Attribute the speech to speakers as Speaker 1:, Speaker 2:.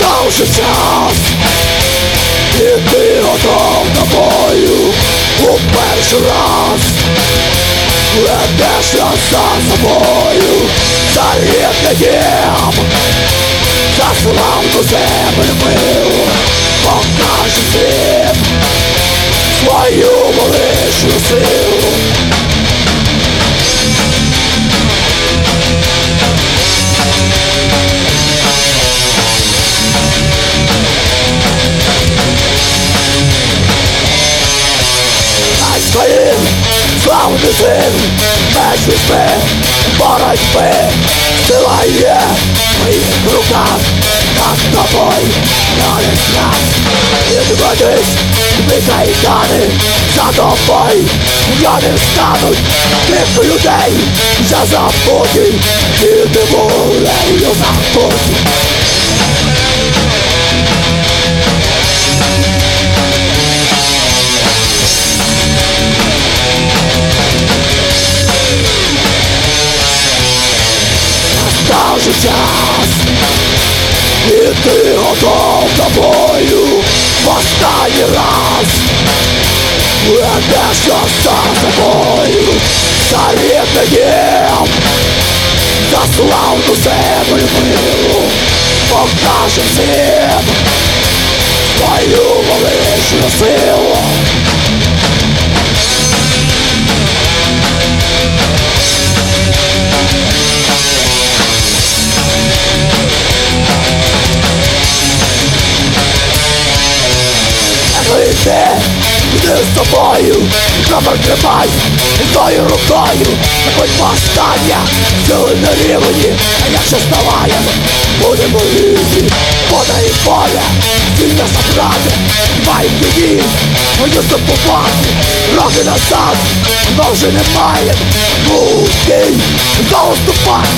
Speaker 1: Настав час. І ти готов до бою У перший раз. Нас за собою За рідний дім. За славну землю милу Покажи всім Свою величну силу Clown within Magic pé Bora de pé. Still I am Please look up e the boy Not it's not Into my days Because I got it Not the boy Not it's not Live for your day Just a body Feel the world And you're not body І ти готов до бою В останній раз Ведеш нас за собою За рідний дім За славну землю миру Покажем всім Свою величну силу З тобою, номер тримай Одною рукою, такой повстання Сили на рівні, а якщо ставаємо Будемо різні, вода і поля Сильно забрати, маємо її Мою забувати, роки назад. Но вже немає Мукий, знову ступати